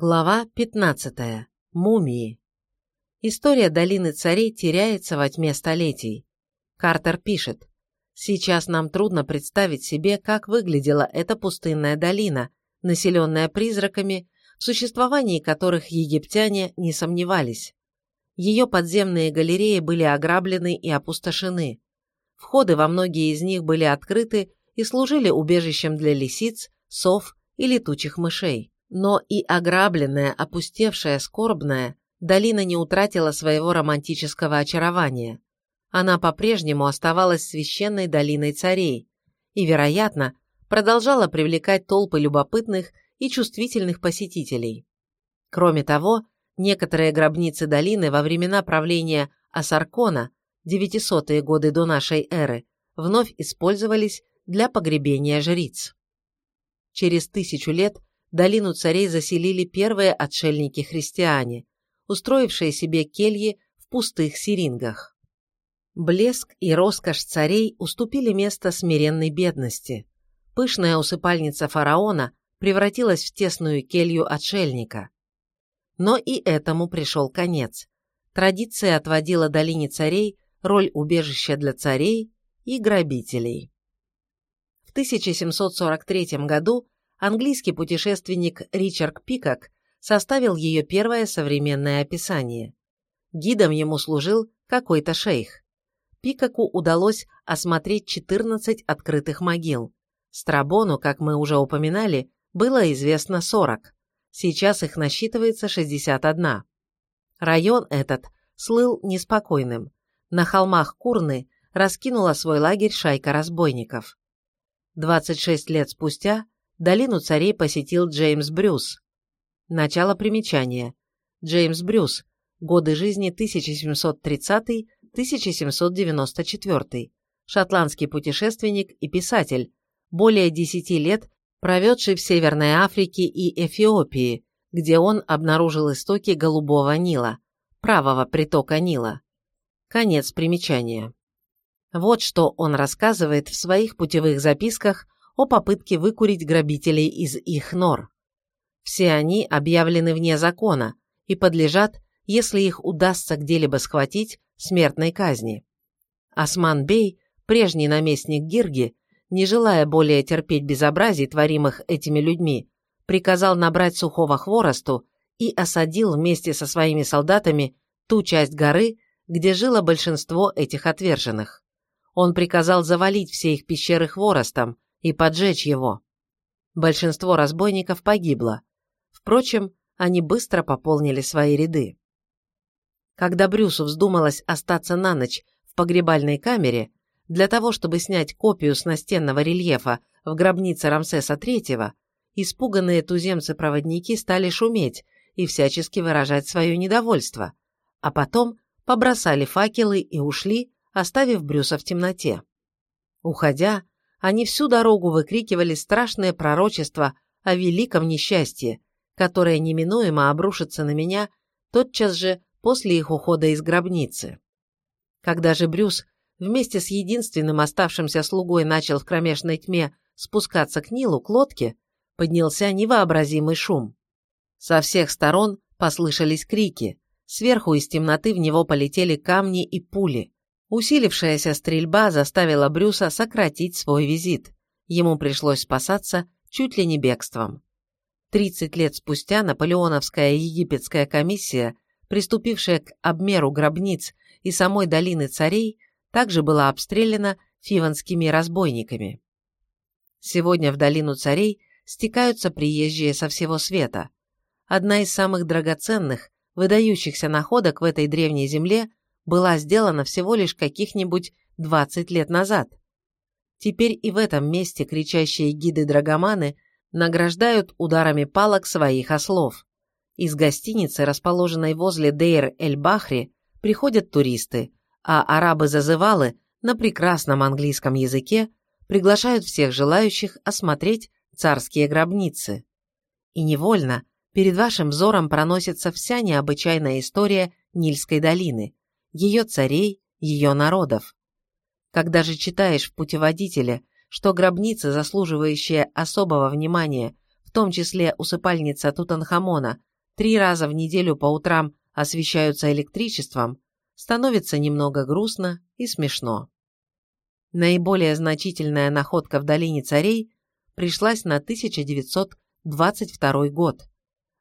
Глава 15. Мумии. История долины царей теряется во тьме столетий. Картер пишет, «Сейчас нам трудно представить себе, как выглядела эта пустынная долина, населенная призраками, в существовании которых египтяне не сомневались. Ее подземные галереи были ограблены и опустошены. Входы во многие из них были открыты и служили убежищем для лисиц, сов и летучих мышей. Но и ограбленная, опустевшая, скорбная, долина не утратила своего романтического очарования. Она по-прежнему оставалась священной долиной царей и, вероятно, продолжала привлекать толпы любопытных и чувствительных посетителей. Кроме того, некоторые гробницы долины во времена правления Асаркона, 900-е годы до нашей эры, вновь использовались для погребения жриц. Через тысячу лет долину царей заселили первые отшельники-христиане, устроившие себе кельи в пустых сирингах. Блеск и роскошь царей уступили место смиренной бедности. Пышная усыпальница фараона превратилась в тесную келью отшельника. Но и этому пришел конец. Традиция отводила долине царей роль убежища для царей и грабителей. В 1743 году английский путешественник Ричард Пикок составил ее первое современное описание. Гидом ему служил какой-то шейх. Пикаку удалось осмотреть 14 открытых могил. Страбону, как мы уже упоминали, было известно 40. Сейчас их насчитывается 61. Район этот слыл неспокойным. На холмах Курны раскинула свой лагерь шайка разбойников. 26 лет спустя долину царей посетил Джеймс Брюс. Начало примечания. Джеймс Брюс. Годы жизни 1730-1794. Шотландский путешественник и писатель, более 10 лет проведший в Северной Африке и Эфиопии, где он обнаружил истоки Голубого Нила, правого притока Нила. Конец примечания. Вот что он рассказывает в своих путевых записках о попытке выкурить грабителей из их нор. Все они объявлены вне закона и подлежат, если их удастся где-либо схватить, смертной казни. Осман Бей, прежний наместник Гирги, не желая более терпеть безобразий, творимых этими людьми, приказал набрать сухого хворосту и осадил вместе со своими солдатами ту часть горы, где жило большинство этих отверженных. Он приказал завалить все их пещеры хворостом, и поджечь его. Большинство разбойников погибло. Впрочем, они быстро пополнили свои ряды. Когда Брюсу вздумалось остаться на ночь в погребальной камере, для того, чтобы снять копию с настенного рельефа в гробнице Рамсеса III, испуганные туземцы-проводники стали шуметь и всячески выражать свое недовольство, а потом побросали факелы и ушли, оставив Брюса в темноте. Уходя, они всю дорогу выкрикивали страшное пророчество о великом несчастье, которое неминуемо обрушится на меня тотчас же после их ухода из гробницы. Когда же Брюс вместе с единственным оставшимся слугой начал в кромешной тьме спускаться к Нилу, к лодке, поднялся невообразимый шум. Со всех сторон послышались крики, сверху из темноты в него полетели камни и пули. Усилившаяся стрельба заставила Брюса сократить свой визит. Ему пришлось спасаться чуть ли не бегством. 30 лет спустя наполеоновская египетская комиссия, приступившая к обмеру гробниц и самой долины царей, также была обстреляна фиванскими разбойниками. Сегодня в долину царей стекаются приезжие со всего света. Одна из самых драгоценных, выдающихся находок в этой древней земле была сделана всего лишь каких-нибудь 20 лет назад. Теперь и в этом месте кричащие гиды-драгоманы награждают ударами палок своих ослов. Из гостиницы, расположенной возле Дейр-эль-Бахри, приходят туристы, а арабы-зазывалы на прекрасном английском языке приглашают всех желающих осмотреть царские гробницы. И невольно перед вашим взором проносится вся необычайная история Нильской долины, ее царей, ее народов. Когда же читаешь в путеводителе, что гробница, заслуживающая особого внимания в том числе усыпальница Тутанхамона, три раза в неделю по утрам освещаются электричеством, становится немного грустно и смешно. Наиболее значительная находка в долине царей пришлась на 1922 год.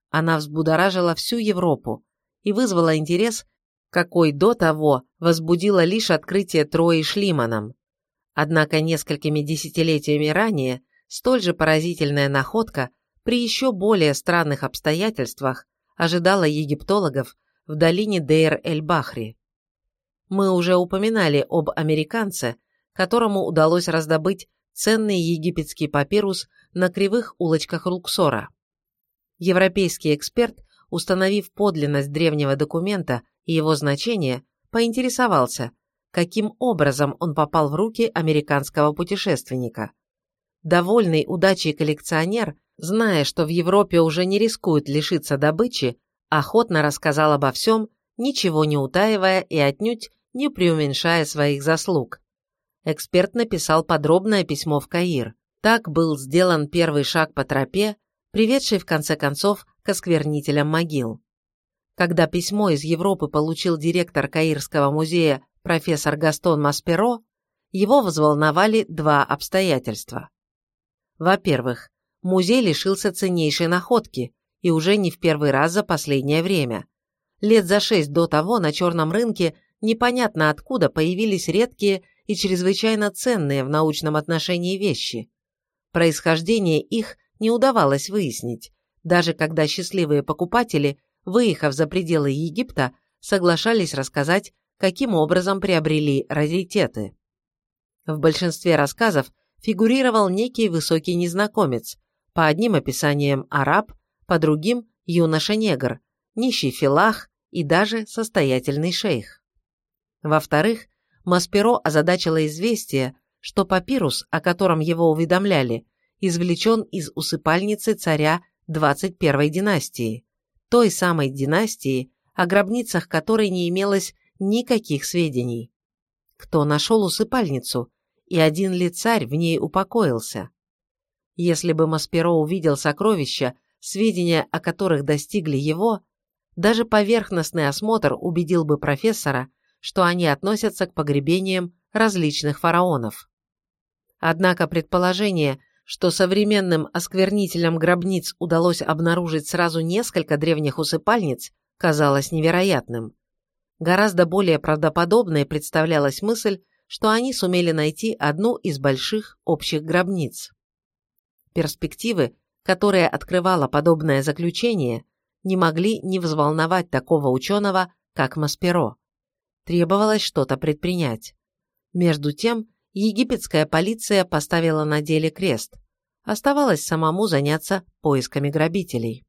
Она взбудоражила всю Европу и вызвала интерес, какой до того возбудило лишь открытие Трои Шлиманом. Однако несколькими десятилетиями ранее столь же поразительная находка при еще более странных обстоятельствах ожидала египтологов в долине Дейр-эль-Бахри. Мы уже упоминали об американце, которому удалось раздобыть ценный египетский папирус на кривых улочках Луксора. Европейский эксперт, установив подлинность древнего документа и его значение, поинтересовался, каким образом он попал в руки американского путешественника. Довольный удачей коллекционер, зная, что в Европе уже не рискуют лишиться добычи, охотно рассказал обо всем, ничего не утаивая и отнюдь не преуменьшая своих заслуг. Эксперт написал подробное письмо в Каир. Так был сделан первый шаг по тропе, приведший в конце концов к осквернителям могил. Когда письмо из Европы получил директор Каирского музея профессор Гастон Масперо, его взволновали два обстоятельства. Во-первых, музей лишился ценнейшей находки, и уже не в первый раз за последнее время. Лет за шесть до того на черном рынке непонятно откуда появились редкие и чрезвычайно ценные в научном отношении вещи. Происхождение их не удавалось выяснить, даже когда счастливые покупатели, выехав за пределы Египта, соглашались рассказать, каким образом приобрели раритеты. В большинстве рассказов фигурировал некий высокий незнакомец, по одним описаниям араб, по другим – юноша-негр, нищий филах и даже состоятельный шейх. Во-вторых, Масперо озадачило известие, что папирус, о котором его уведомляли, извлечен из усыпальницы царя 21 династии, той самой династии, о гробницах которой не имелось никаких сведений. Кто нашел усыпальницу, и один ли царь в ней упокоился? Если бы Масперо увидел сокровища, сведения о которых достигли его, даже поверхностный осмотр убедил бы профессора, что они относятся к погребениям различных фараонов. Однако предположение, что современным осквернителям гробниц удалось обнаружить сразу несколько древних усыпальниц, казалось невероятным. Гораздо более правдоподобной представлялась мысль, что они сумели найти одну из больших общих гробниц. Перспективы, которые открывало подобное заключение, не могли не взволновать такого ученого, как Масперо. Требовалось что-то предпринять. Между тем, египетская полиция поставила на деле крест. Оставалось самому заняться поисками грабителей.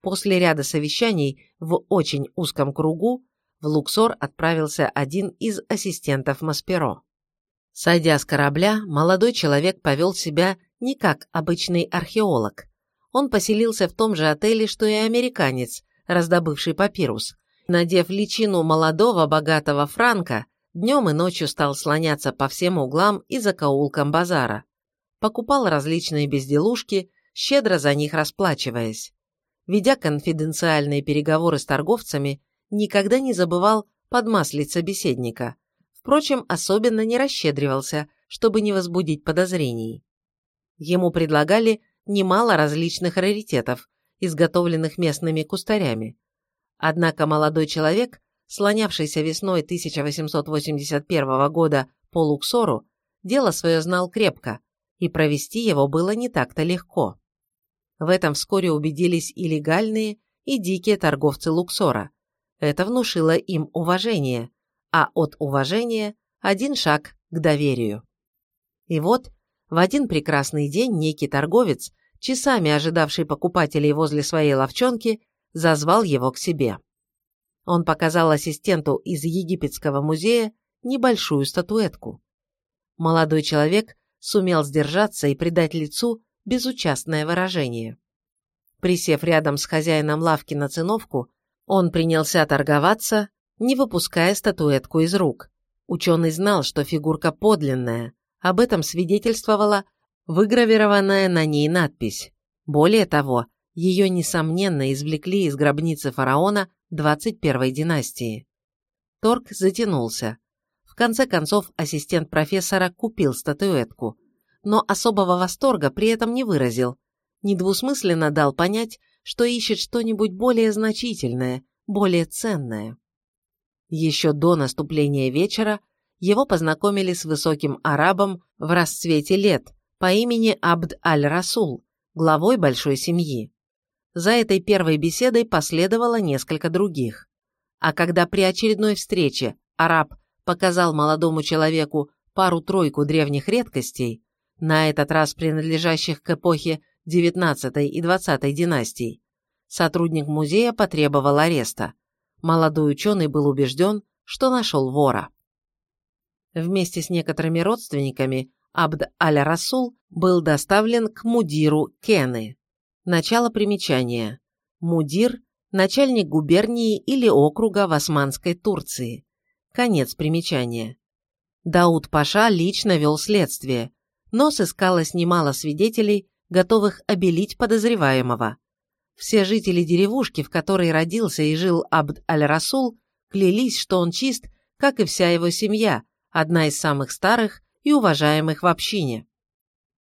После ряда совещаний в очень узком кругу в Луксор отправился один из ассистентов Масперо. Сойдя с корабля, молодой человек повел себя не как обычный археолог. Он поселился в том же отеле, что и американец, раздобывший папирус. Надев личину молодого богатого франка, днем и ночью стал слоняться по всем углам и закоулкам базара. Покупал различные безделушки, щедро за них расплачиваясь. Ведя конфиденциальные переговоры с торговцами, никогда не забывал подмаслить собеседника. Впрочем, особенно не расщедривался, чтобы не возбудить подозрений. Ему предлагали немало различных раритетов, изготовленных местными кустарями. Однако молодой человек, слонявшийся весной 1881 года по Луксору, дело свое знал крепко, и провести его было не так-то легко. В этом вскоре убедились и легальные, и дикие торговцы Луксора, это внушило им уважение, а от уважения один шаг к доверию. И вот в один прекрасный день некий торговец, часами ожидавший покупателей возле своей ловчонки, зазвал его к себе. Он показал ассистенту из египетского музея небольшую статуэтку. Молодой человек сумел сдержаться и придать лицу безучастное выражение. Присев рядом с хозяином лавки на циновку, он принялся торговаться, не выпуская статуэтку из рук. Ученый знал, что фигурка подлинная. Об этом свидетельствовала выгравированная на ней надпись Более того, ее, несомненно, извлекли из гробницы фараона 21 династии. Торг затянулся. В конце концов, ассистент профессора купил статуэтку, но особого восторга при этом не выразил, недвусмысленно дал понять, что ищет что-нибудь более значительное, более ценное. Еще до наступления вечера его познакомили с высоким арабом в расцвете лет по имени Абд аль-Расул, главой большой семьи. За этой первой беседой последовало несколько других. А когда при очередной встрече араб показал молодому человеку пару-тройку древних редкостей, на этот раз принадлежащих к эпохе XIX и XX династий, сотрудник музея потребовал ареста. Молодой ученый был убежден, что нашел вора. Вместе с некоторыми родственниками Абд аль-Расул был доставлен к мудиру Кены. Начало примечания. Мудир – начальник губернии или округа в Османской Турции. Конец примечания. Дауд Паша лично вел следствие, но сыскалось немало свидетелей, готовых обелить подозреваемого. Все жители деревушки, в которой родился и жил Абд аль-Расул, клялись, что он чист, как и вся его семья, одна из самых старых и уважаемых в общине.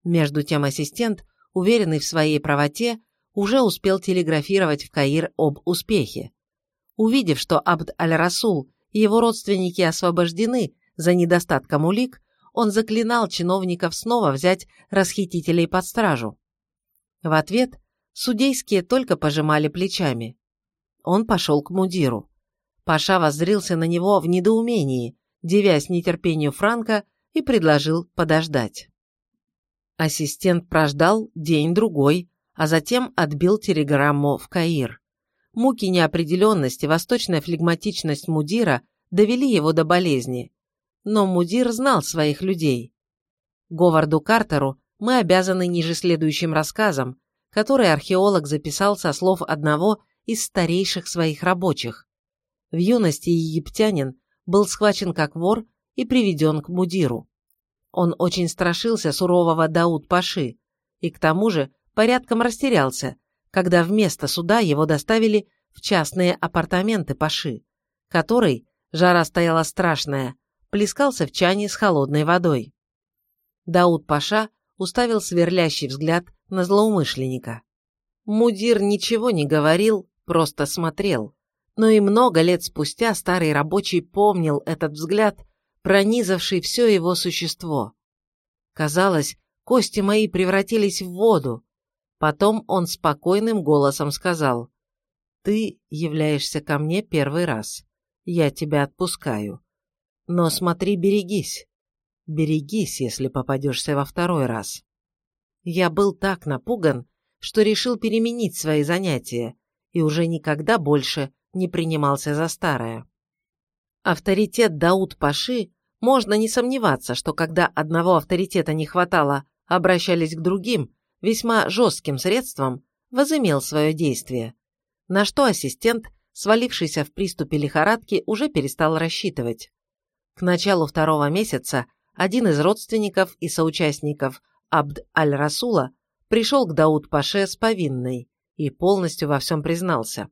Между тем ассистент, уверенный в своей правоте, уже успел телеграфировать в Каир об успехе. Увидев, что Абд аль-Расул и его родственники освобождены за недостатком улик, он заклинал чиновников снова взять расхитителей под стражу. В ответ судейские только пожимали плечами. Он пошел к мудиру. Паша воззрился на него в недоумении, девясь нетерпению Франка, и предложил подождать. Ассистент прождал день-другой, а затем отбил телеграмму в Каир. Муки неопределенности, восточная флегматичность мудира довели его до болезни. Но мудир знал своих людей. Говарду Картеру мы обязаны ниже следующим рассказом, который археолог записал со слов одного из старейших своих рабочих. В юности египтянин был схвачен как вор и приведен к мудиру. Он очень страшился сурового Дауд-Паши и к тому же порядком растерялся, когда вместо суда его доставили в частные апартаменты Паши, который, жара стояла страшная, плескался в чане с холодной водой. Дауд-Паша уставил сверлящий взгляд на злоумышленника. Мудир ничего не говорил, просто смотрел но и много лет спустя старый рабочий помнил этот взгляд, пронизавший все его существо. Казалось, кости мои превратились в воду. Потом он спокойным голосом сказал, «Ты являешься ко мне первый раз. Я тебя отпускаю. Но смотри, берегись. Берегись, если попадешься во второй раз». Я был так напуган, что решил переменить свои занятия и уже никогда больше не принимался за старое. Авторитет Дауд-Паши можно не сомневаться, что когда одного авторитета не хватало, обращались к другим, весьма жестким средствам, возымел свое действие. На что ассистент, свалившийся в приступе лихорадки, уже перестал рассчитывать. К началу второго месяца один из родственников и соучастников Абд аль-Расула пришел к Дауд-Паше с повинной и полностью во всем признался.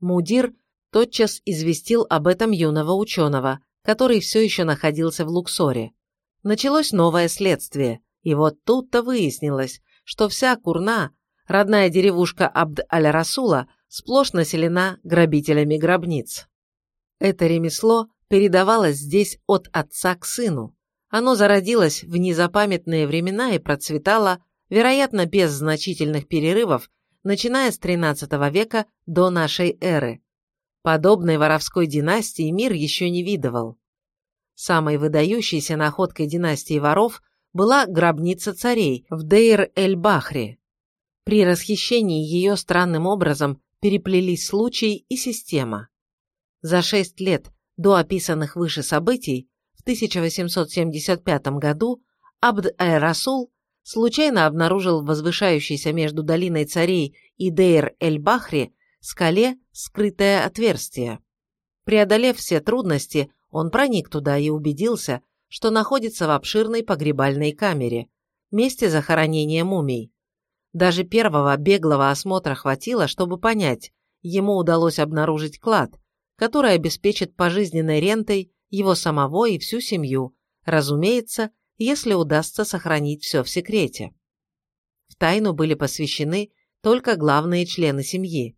Мудир тотчас известил об этом юного ученого, который все еще находился в Луксоре. Началось новое следствие, и вот тут-то выяснилось, что вся Курна, родная деревушка Абд-аль-Расула, сплошь населена грабителями гробниц. Это ремесло передавалось здесь от отца к сыну. Оно зародилось в незапамятные времена и процветало, вероятно, без значительных перерывов, начиная с XIII века до нашей эры. Подобной воровской династии мир еще не видывал. Самой выдающейся находкой династии воров была гробница царей в Дейр-эль-Бахре. При расхищении ее странным образом переплелись случай и система. За шесть лет до описанных выше событий в 1875 году Абд-ай-Расул случайно обнаружил в возвышающейся между долиной царей и Дейр-эль-Бахри скале скрытое отверстие. Преодолев все трудности, он проник туда и убедился, что находится в обширной погребальной камере, месте захоронения мумий. Даже первого беглого осмотра хватило, чтобы понять, ему удалось обнаружить клад, который обеспечит пожизненной рентой его самого и всю семью, разумеется, если удастся сохранить все в секрете. В тайну были посвящены только главные члены семьи.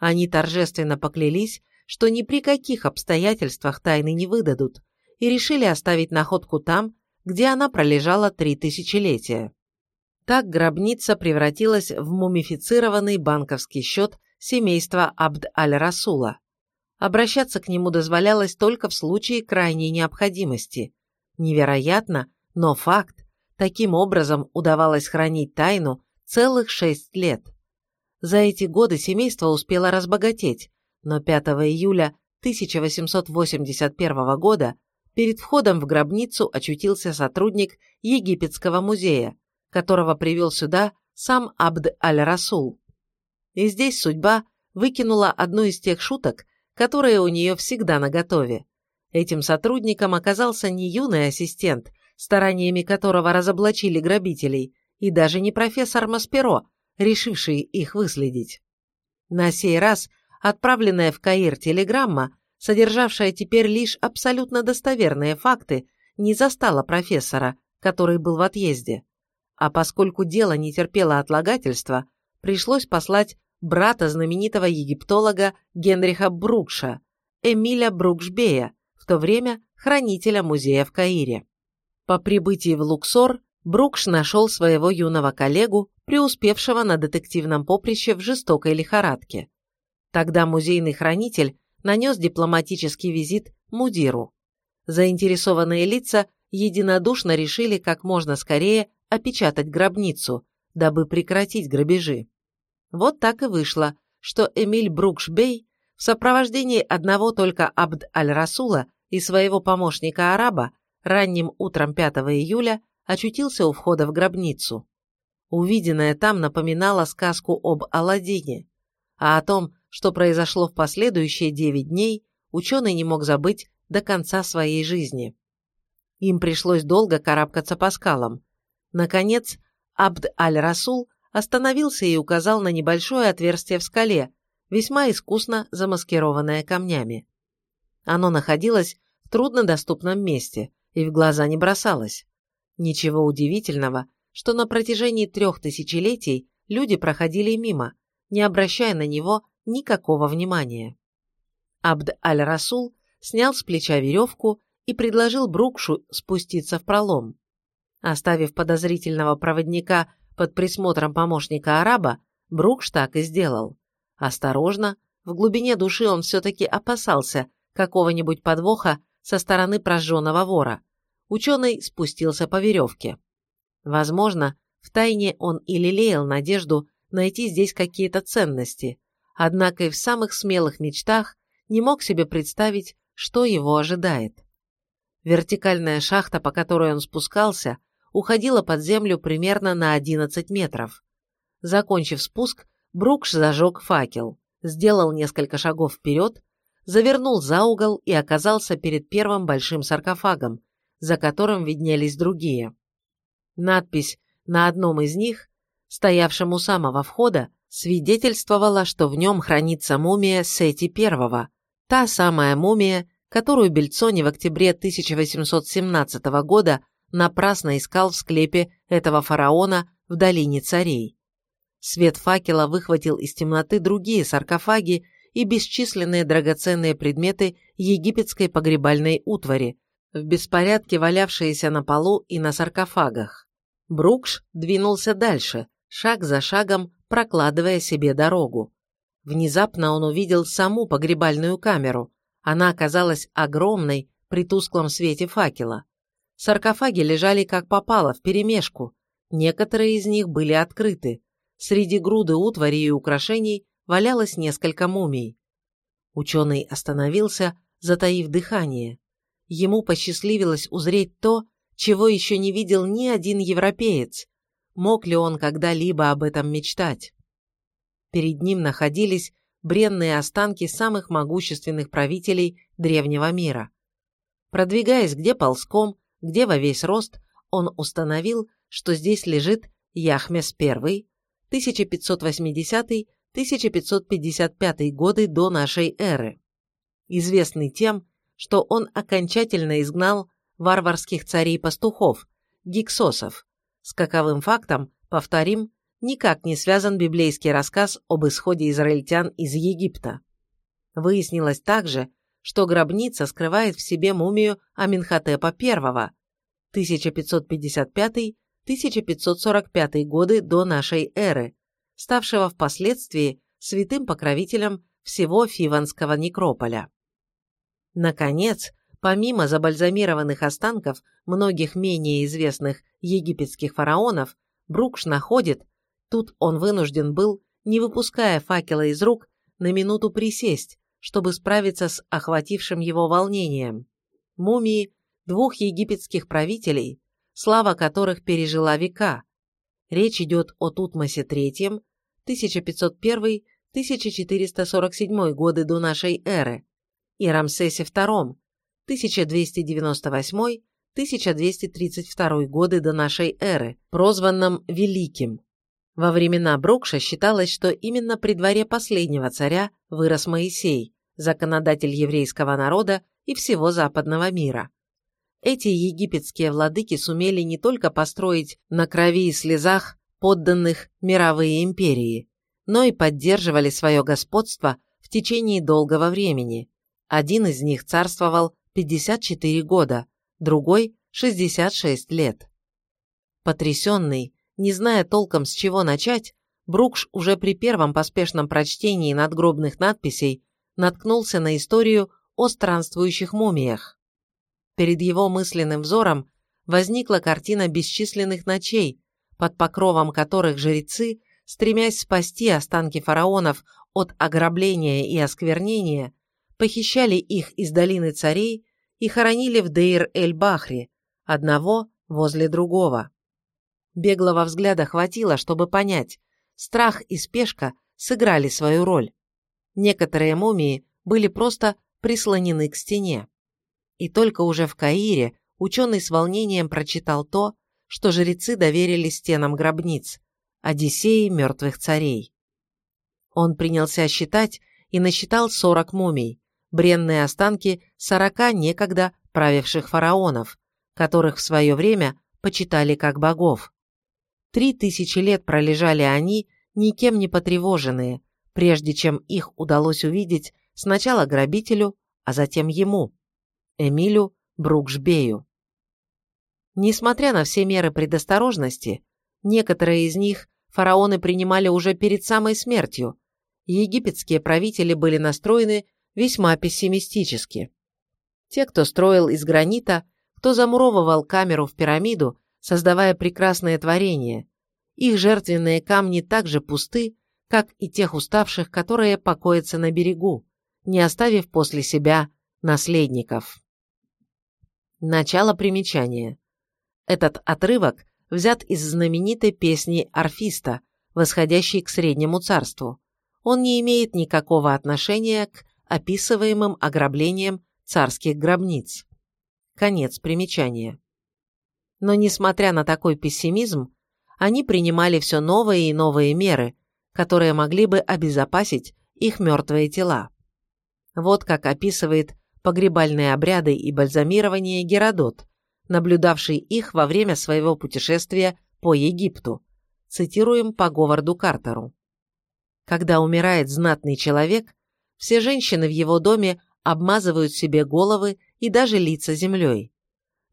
Они торжественно поклялись, что ни при каких обстоятельствах тайны не выдадут, и решили оставить находку там, где она пролежала три тысячелетия. Так гробница превратилась в мумифицированный банковский счет семейства Абд-аль-Расула. Обращаться к нему дозволялось только в случае крайней необходимости. Невероятно, но факт, таким образом удавалось хранить тайну целых шесть лет. За эти годы семейство успело разбогатеть, но 5 июля 1881 года перед входом в гробницу очутился сотрудник Египетского музея, которого привел сюда сам Абд-аль-Расул. И здесь судьба выкинула одну из тех шуток, которые у нее всегда наготове. Этим сотрудником оказался не юный ассистент, стараниями которого разоблачили грабителей, и даже не профессор Масперо, решивший их выследить. На сей раз отправленная в Каир телеграмма, содержавшая теперь лишь абсолютно достоверные факты, не застала профессора, который был в отъезде. А поскольку дело не терпело отлагательства, пришлось послать брата знаменитого египтолога Генриха Брукша, Эмиля Брукшбея, в то время хранителя музея в Каире. По прибытии в Луксор Брукш нашел своего юного коллегу, преуспевшего на детективном поприще в жестокой лихорадке. Тогда музейный хранитель нанес дипломатический визит Мудиру. Заинтересованные лица единодушно решили как можно скорее опечатать гробницу, дабы прекратить грабежи. Вот так и вышло, что Эмиль Брукшбей в сопровождении одного только Абд-аль-Расула и своего помощника-араба ранним утром 5 июля очутился у входа в гробницу. Увиденное там напоминало сказку об Аладдине, а о том, что произошло в последующие девять дней, ученый не мог забыть до конца своей жизни. Им пришлось долго карабкаться по скалам. Наконец, Абд-аль-Расул остановился и указал на небольшое отверстие в скале, весьма искусно замаскированное камнями. Оно находилось в труднодоступном месте и в глаза не бросалось. Ничего удивительного, что на протяжении трех тысячелетий люди проходили мимо, не обращая на него никакого внимания. Абд-аль-Расул снял с плеча веревку и предложил Брукшу спуститься в пролом. Оставив подозрительного проводника под присмотром помощника араба, Брукш так и сделал. Осторожно, в глубине души он все-таки опасался какого-нибудь подвоха со стороны прожженного вора. Ученый спустился по веревке. Возможно, втайне он и лелеял надежду найти здесь какие-то ценности, однако и в самых смелых мечтах не мог себе представить, что его ожидает. Вертикальная шахта, по которой он спускался, уходила под землю примерно на 11 метров. Закончив спуск, Брукш зажег факел, сделал несколько шагов вперед, завернул за угол и оказался перед первым большим саркофагом, за которым виднелись другие. Надпись на одном из них, стоявшем у самого входа, свидетельствовала, что в нем хранится мумия Сети I, та самая мумия, которую Бельцони в октябре 1817 года напрасно искал в склепе этого фараона в долине царей. Свет факела выхватил из темноты другие саркофаги и бесчисленные драгоценные предметы египетской погребальной утвари, в беспорядке валявшиеся на полу и на саркофагах. Брукш двинулся дальше, шаг за шагом прокладывая себе дорогу. Внезапно он увидел саму погребальную камеру. Она оказалась огромной при тусклом свете факела. Саркофаги лежали как попало, вперемешку. Некоторые из них были открыты. Среди груды утвари и украшений валялось несколько мумий. Ученый остановился, затаив дыхание. Ему посчастливилось узреть то, чего еще не видел ни один европеец. Мог ли он когда-либо об этом мечтать? Перед ним находились бренные останки самых могущественных правителей древнего мира. Продвигаясь где ползком, где во весь рост, он установил, что здесь лежит Яхмес I, 1580-1555 годы до нашей эры. Известный тем, что он окончательно изгнал варварских царей-пастухов, гиксосов. С каковым фактом, повторим, никак не связан библейский рассказ об исходе израильтян из Египта. Выяснилось также, что гробница скрывает в себе мумию Аминхотепа I, 1555-1545 годы до нашей эры, ставшего впоследствии святым покровителем всего Фиванского некрополя. Наконец, помимо забальзамированных останков многих менее известных египетских фараонов, Брукш находит, тут он вынужден был, не выпуская факела из рук, на минуту присесть, чтобы справиться с охватившим его волнением. Мумии двух египетских правителей, слава которых пережила века. Речь идет о Тутмосе III, 1501-1447 годы до нашей эры, и Рамсесе II, 1228-1232 годы до нашей эры, прозванном Великим. Во времена Брукша считалось, что именно при дворе последнего царя вырос Моисей, законодатель еврейского народа и всего западного мира. Эти египетские владыки сумели не только построить на крови и слезах подданных мировые империи, но и поддерживали свое господство в течение долгого времени. Один из них царствовал 54 года, другой – 66 лет. Потрясенный, не зная толком с чего начать, Брукш уже при первом поспешном прочтении надгробных надписей наткнулся на историю о странствующих мумиях. Перед его мысленным взором возникла картина бесчисленных ночей, под покровом которых жрецы, стремясь спасти останки фараонов от ограбления и осквернения, похищали их из долины царей и хоронили в Дейр-эль-Бахре, одного возле другого. Беглого взгляда хватило, чтобы понять, страх и спешка сыграли свою роль. Некоторые мумии были просто прислонены к стене. И только уже в Каире ученый с волнением прочитал то, что жрецы доверили стенам гробниц, Одиссеи мертвых царей. Он принялся считать и насчитал 40 мумий, бренные останки сорока некогда правивших фараонов, которых в свое время почитали как богов. Три тысячи лет пролежали они, никем не потревоженные, прежде чем их удалось увидеть сначала грабителю, а затем ему, Эмилю Брукшбею. Несмотря на все меры предосторожности, некоторые из них фараоны принимали уже перед самой смертью, египетские правители были настроены весьма пессимистически. Те, кто строил из гранита, кто замуровывал камеру в пирамиду, создавая прекрасное творение, их жертвенные камни так же пусты, как и тех уставших, которые покоятся на берегу, не оставив после себя наследников. Начало примечания. Этот отрывок взят из знаменитой песни Орфиста, восходящей к Среднему Царству. Он не имеет никакого отношения к описываемым ограблением царских гробниц. Конец примечания. Но несмотря на такой пессимизм, они принимали все новые и новые меры, которые могли бы обезопасить их мертвые тела. Вот как описывает погребальные обряды и бальзамирование Геродот, наблюдавший их во время своего путешествия по Египту. Цитируем по Говарду Картеру. Когда умирает знатный человек, все женщины в его доме обмазывают себе головы и даже лица землей.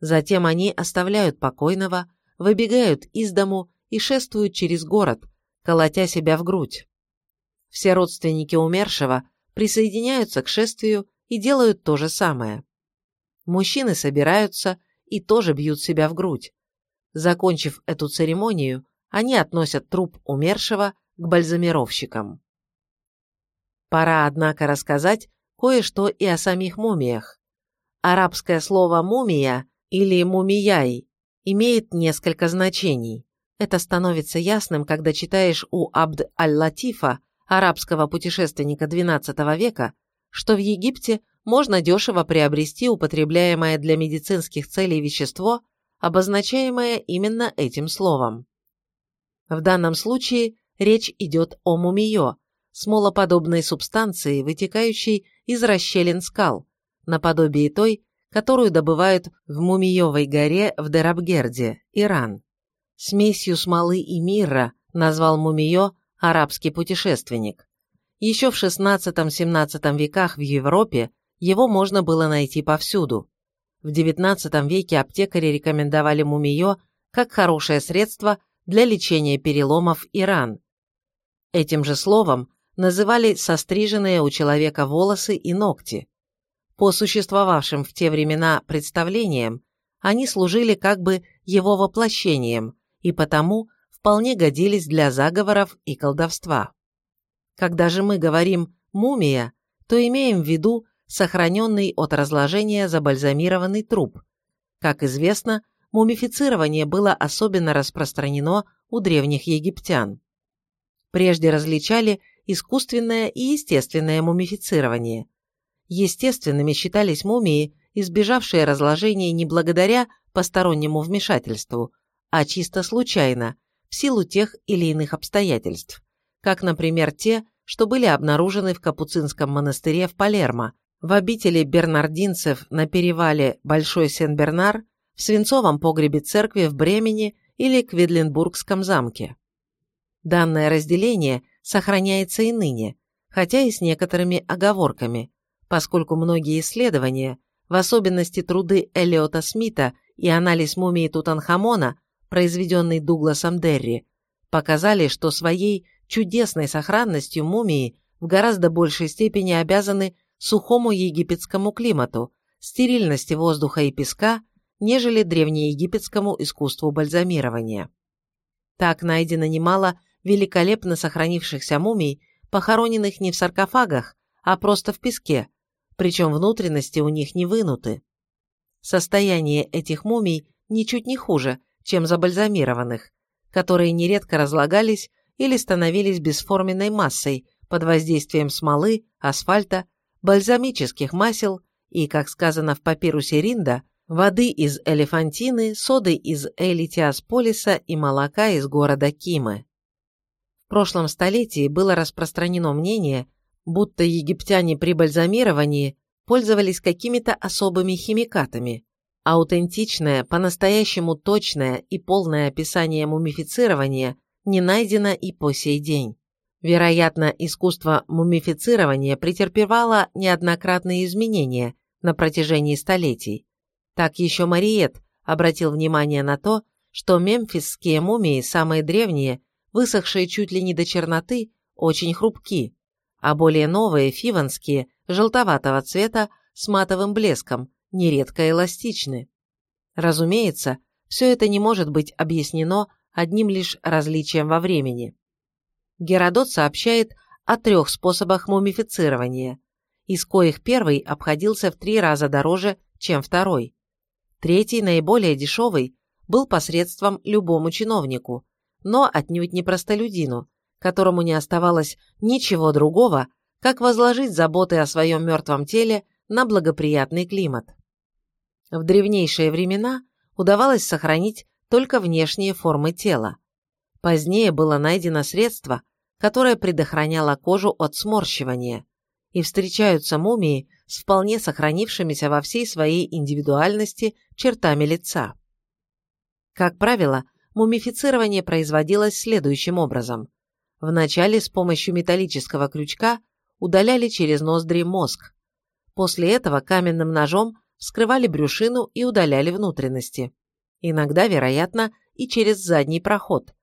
Затем они оставляют покойного, выбегают из дому и шествуют через город, колотя себя в грудь. Все родственники умершего присоединяются к шествию и делают то же самое. Мужчины собираются и тоже бьют себя в грудь. Закончив эту церемонию, они относят труп умершего к бальзамировщикам. Пора, однако, рассказать кое-что и о самих мумиях. Арабское слово «мумия» или «мумияй» имеет несколько значений. Это становится ясным, когда читаешь у Абд аль-Латифа, арабского путешественника XII века, что в Египте можно дешево приобрести употребляемое для медицинских целей вещество, обозначаемое именно этим словом. В данном случае речь идет о мумиё, смолоподобной субстанции, вытекающей из расщелин скал, наподобие той, которую добывают в Мумиевой горе в Дерабгерде, Иран. Смесью смолы и мира назвал Мумиё арабский путешественник. Еще в XVI-XVII веках в Европе его можно было найти повсюду. В XIX веке аптекари рекомендовали мумиё как хорошее средство для лечения переломов и ран. Этим же словом называли состриженные у человека волосы и ногти. По существовавшим в те времена представлениям, они служили как бы его воплощением и потому вполне годились для заговоров и колдовства. Когда же мы говорим «мумия», то имеем в виду сохраненный от разложения забальзамированный труп. Как известно, мумифицирование было особенно распространено у древних египтян. Прежде различали искусственное и естественное мумифицирование. Естественными считались мумии, избежавшие разложения не благодаря постороннему вмешательству, а чисто случайно, в силу тех или иных обстоятельств, как, например, те, что были обнаружены в Капуцинском монастыре в Палермо, в обители бернардинцев на перевале Большой Сен-Бернар, в свинцовом погребе церкви в Бремени или Кведленбургском замке. Данное разделение сохраняется и ныне, хотя и с некоторыми оговорками, поскольку многие исследования, в особенности труды Эллиота Смита и анализ мумии Тутанхамона, произведенный Дугласом Дерри, показали, что своей чудесной сохранностью мумии в гораздо большей степени обязаны сухому египетскому климату, стерильности воздуха и песка, нежели древнеегипетскому искусству бальзамирования. Так найдено немало великолепно сохранившихся мумий, похороненных не в саркофагах, а просто в песке, причем внутренности у них не вынуты. Состояние этих мумий ничуть не хуже, чем забальзамированных, которые нередко разлагались или становились бесформенной массой под воздействием смолы, асфальта бальзамических масел и, как сказано в папирусе Ринда, воды из элефантины, соды из Элитиасполиса и молока из города Кимы. В прошлом столетии было распространено мнение, будто египтяне при бальзамировании пользовались какими-то особыми химикатами. Аутентичное, по-настоящему точное и полное описание мумифицирования не найдено и по сей день. Вероятно, искусство мумифицирования претерпевало неоднократные изменения на протяжении столетий. Так еще Мариет обратил внимание на то, что мемфисские мумии, самые древние, высохшие чуть ли не до черноты, очень хрупки, а более новые, фиванские, желтоватого цвета, с матовым блеском, нередко эластичны. Разумеется, все это не может быть объяснено одним лишь различием во времени. Геродот сообщает о трех способах мумифицирования, из коих первый обходился в три раза дороже, чем второй. Третий, наиболее дешевый, был посредством любому чиновнику, но отнюдь не простолюдину, которому не оставалось ничего другого, как возложить заботы о своем мертвом теле на благоприятный климат. В древнейшие времена удавалось сохранить только внешние формы тела. Позднее было найдено средство, которое предохраняло кожу от сморщивания, и встречаются мумии с вполне сохранившимися во всей своей индивидуальности чертами лица. Как правило, мумифицирование производилось следующим образом. Вначале с помощью металлического крючка удаляли через ноздри мозг. После этого каменным ножом вскрывали брюшину и удаляли внутренности. Иногда, вероятно, и через задний проход,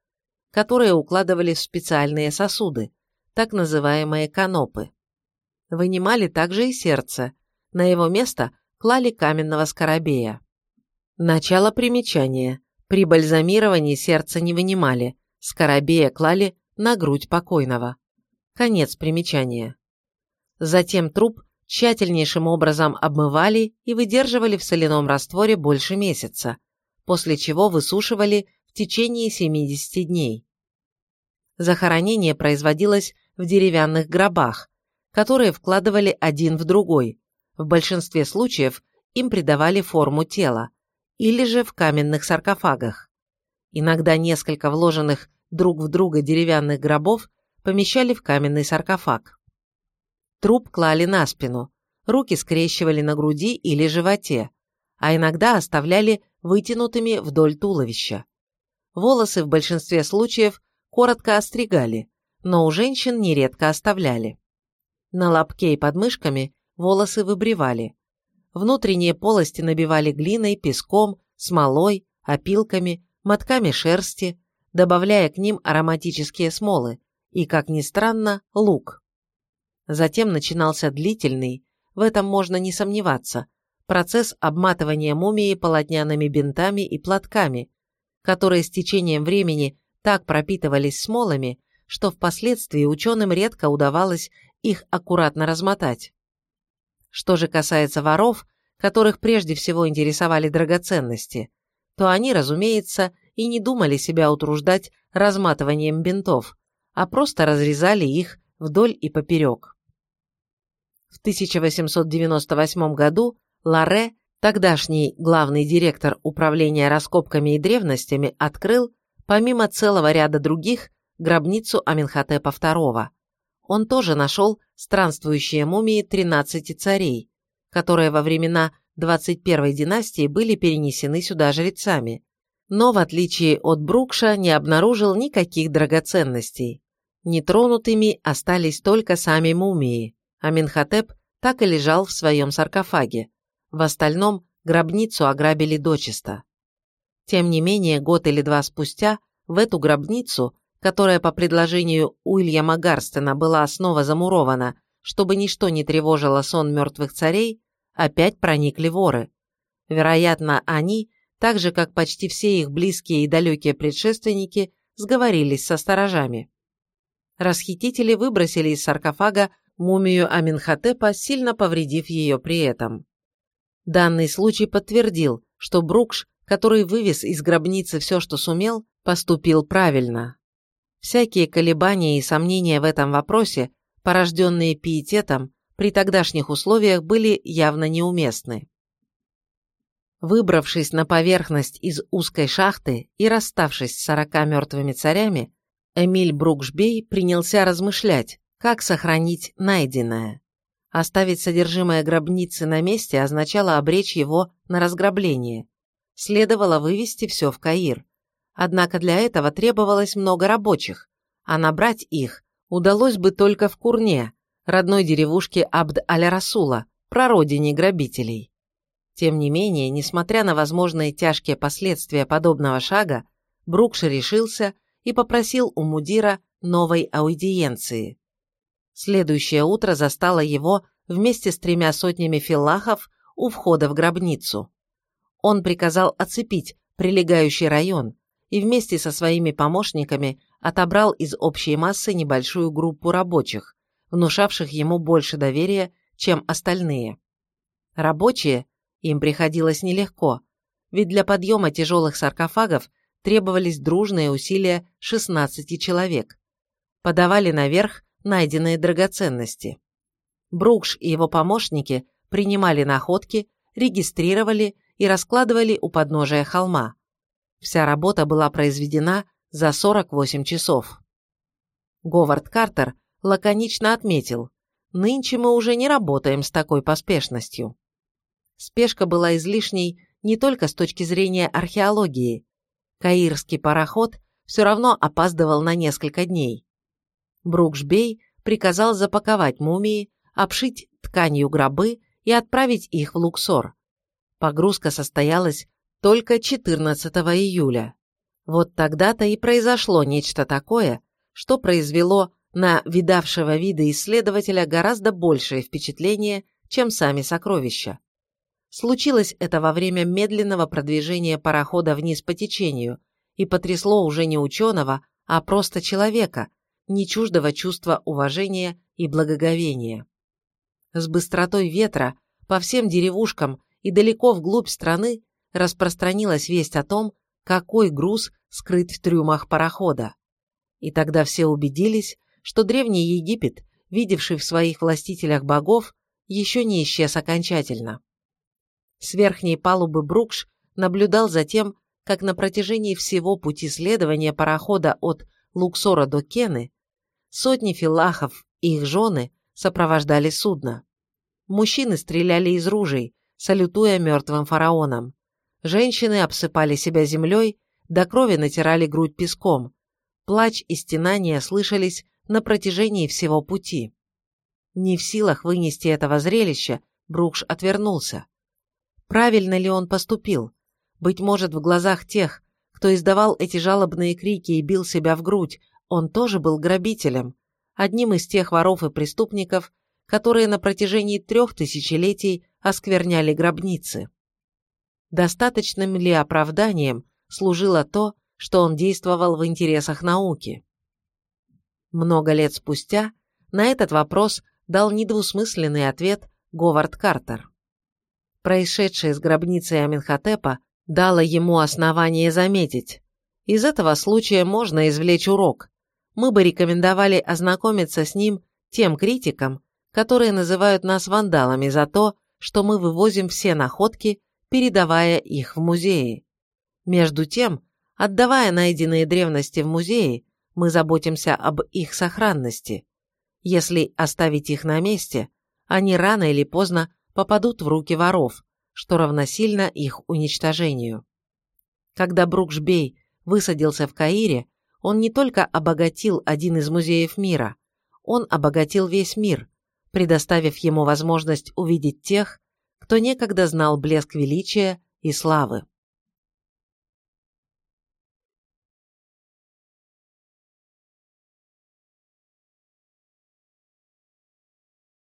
которые укладывали в специальные сосуды, так называемые канопы. Вынимали также и сердце, на его место клали каменного скоробея. Начало примечания. При бальзамировании сердце не вынимали, скоробея клали на грудь покойного. Конец примечания. Затем труп тщательнейшим образом обмывали и выдерживали в соляном растворе больше месяца, после чего высушивали в течение 70 дней. Захоронение производилось в деревянных гробах, которые вкладывали один в другой. В большинстве случаев им придавали форму тела, или же в каменных саркофагах. Иногда несколько вложенных друг в друга деревянных гробов помещали в каменный саркофаг. Труп клали на спину, руки скрещивали на груди или животе, а иногда оставляли вытянутыми вдоль туловища. Волосы в большинстве случаев коротко остригали, но у женщин нередко оставляли. На лобке и подмышками волосы выбривали. Внутренние полости набивали глиной, песком, смолой, опилками, мотками шерсти, добавляя к ним ароматические смолы и, как ни странно, лук. Затем начинался длительный, в этом можно не сомневаться, процесс обматывания мумии полотняными бинтами и платками, которые с течением времени так пропитывались смолами, что впоследствии ученым редко удавалось их аккуратно размотать. Что же касается воров, которых прежде всего интересовали драгоценности, то они, разумеется, и не думали себя утруждать разматыванием бинтов, а просто разрезали их вдоль и поперек. В 1898 году Ларе, тогдашний главный директор управления раскопками и древностями, открыл, помимо целого ряда других, гробницу Аминхотепа II. Он тоже нашел странствующие мумии 13 царей, которые во времена 21 династии были перенесены сюда жрецами, но, в отличие от Брукша, не обнаружил никаких драгоценностей. Нетронутыми остались только сами мумии, а Минхотеп так и лежал в своем саркофаге. В остальном гробницу ограбили дочисто. Тем не менее, год или два спустя в эту гробницу, которая по предложению Уильяма Гарстена была снова замурована, чтобы ничто не тревожило сон мертвых царей, опять проникли воры. Вероятно, они, так же как почти все их близкие и далекие предшественники, сговорились со сторожами. Расхитители выбросили из саркофага мумию Аминхотепа, сильно повредив ее при этом. Данный случай подтвердил, что Брукш, который вывез из гробницы все, что сумел, поступил правильно. Всякие колебания и сомнения в этом вопросе, порожденные пиететом, при тогдашних условиях были явно неуместны. Выбравшись на поверхность из узкой шахты и расставшись с сорока мертвыми царями, Эмиль Брукшбей принялся размышлять, как сохранить найденное. Оставить содержимое гробницы на месте означало обречь его на разграбление. Следовало вывести все в Каир. Однако для этого требовалось много рабочих, а набрать их удалось бы только в Курне, родной деревушке Абд-аль-Расула, прародине грабителей. Тем не менее, несмотря на возможные тяжкие последствия подобного шага, Брукш решился и попросил у мудира новой аудиенции. Следующее утро застало его вместе с тремя сотнями филлахов у входа в гробницу. Он приказал оцепить прилегающий район и вместе со своими помощниками отобрал из общей массы небольшую группу рабочих, внушавших ему больше доверия, чем остальные. Рабочие, им приходилось нелегко, ведь для подъема тяжелых саркофагов требовались дружные усилия 16 человек. Подавали наверх найденные драгоценности. Брукш и его помощники принимали находки, регистрировали и раскладывали у подножия холма. Вся работа была произведена за 48 часов. Говард Картер лаконично отметил, «Нынче мы уже не работаем с такой поспешностью». Спешка была излишней не только с точки зрения археологии. Каирский пароход все равно опаздывал на несколько дней. Брукшбей приказал запаковать мумии, обшить тканью гробы и отправить их в Луксор. Погрузка состоялась только 14 июля. Вот тогда-то и произошло нечто такое, что произвело на видавшего вида исследователя гораздо большее впечатление, чем сами сокровища. Случилось это во время медленного продвижения парохода вниз по течению и потрясло уже не ученого, а просто человека, не чуждого чувства уважения и благоговения. С быстротой ветра по всем деревушкам и далеко вглубь страны распространилась весть о том, какой груз скрыт в трюмах парохода. И тогда все убедились, что древний Египет, видевший в своих властителях богов, еще не исчез окончательно. С верхней палубы Брукш наблюдал за тем, как на протяжении всего пути следования парохода от Луксора до Кены, сотни филахов и их жены сопровождали судно. Мужчины стреляли из ружей, салютуя мертвым фараонам. Женщины обсыпали себя землей, до крови натирали грудь песком. Плач и стенания слышались на протяжении всего пути. Не в силах вынести этого зрелища, Брукш отвернулся. Правильно ли он поступил? Быть может, в глазах тех, кто издавал эти жалобные крики и бил себя в грудь, он тоже был грабителем, одним из тех воров и преступников, которые на протяжении трех тысячелетий оскверняли гробницы. Достаточным ли оправданием служило то, что он действовал в интересах науки? Много лет спустя на этот вопрос дал недвусмысленный ответ Говард Картер. Происшедшее с гробницей Аминхотепа дало ему основание заметить. Из этого случая можно извлечь урок. Мы бы рекомендовали ознакомиться с ним тем критикам, которые называют нас вандалами за то, что мы вывозим все находки, передавая их в музеи. Между тем, отдавая найденные древности в музеи, мы заботимся об их сохранности. Если оставить их на месте, они рано или поздно попадут в руки воров, что равносильно их уничтожению. Когда Брукшбей высадился в Каире, он не только обогатил один из музеев мира, он обогатил весь мир, предоставив ему возможность увидеть тех, кто некогда знал блеск величия и славы.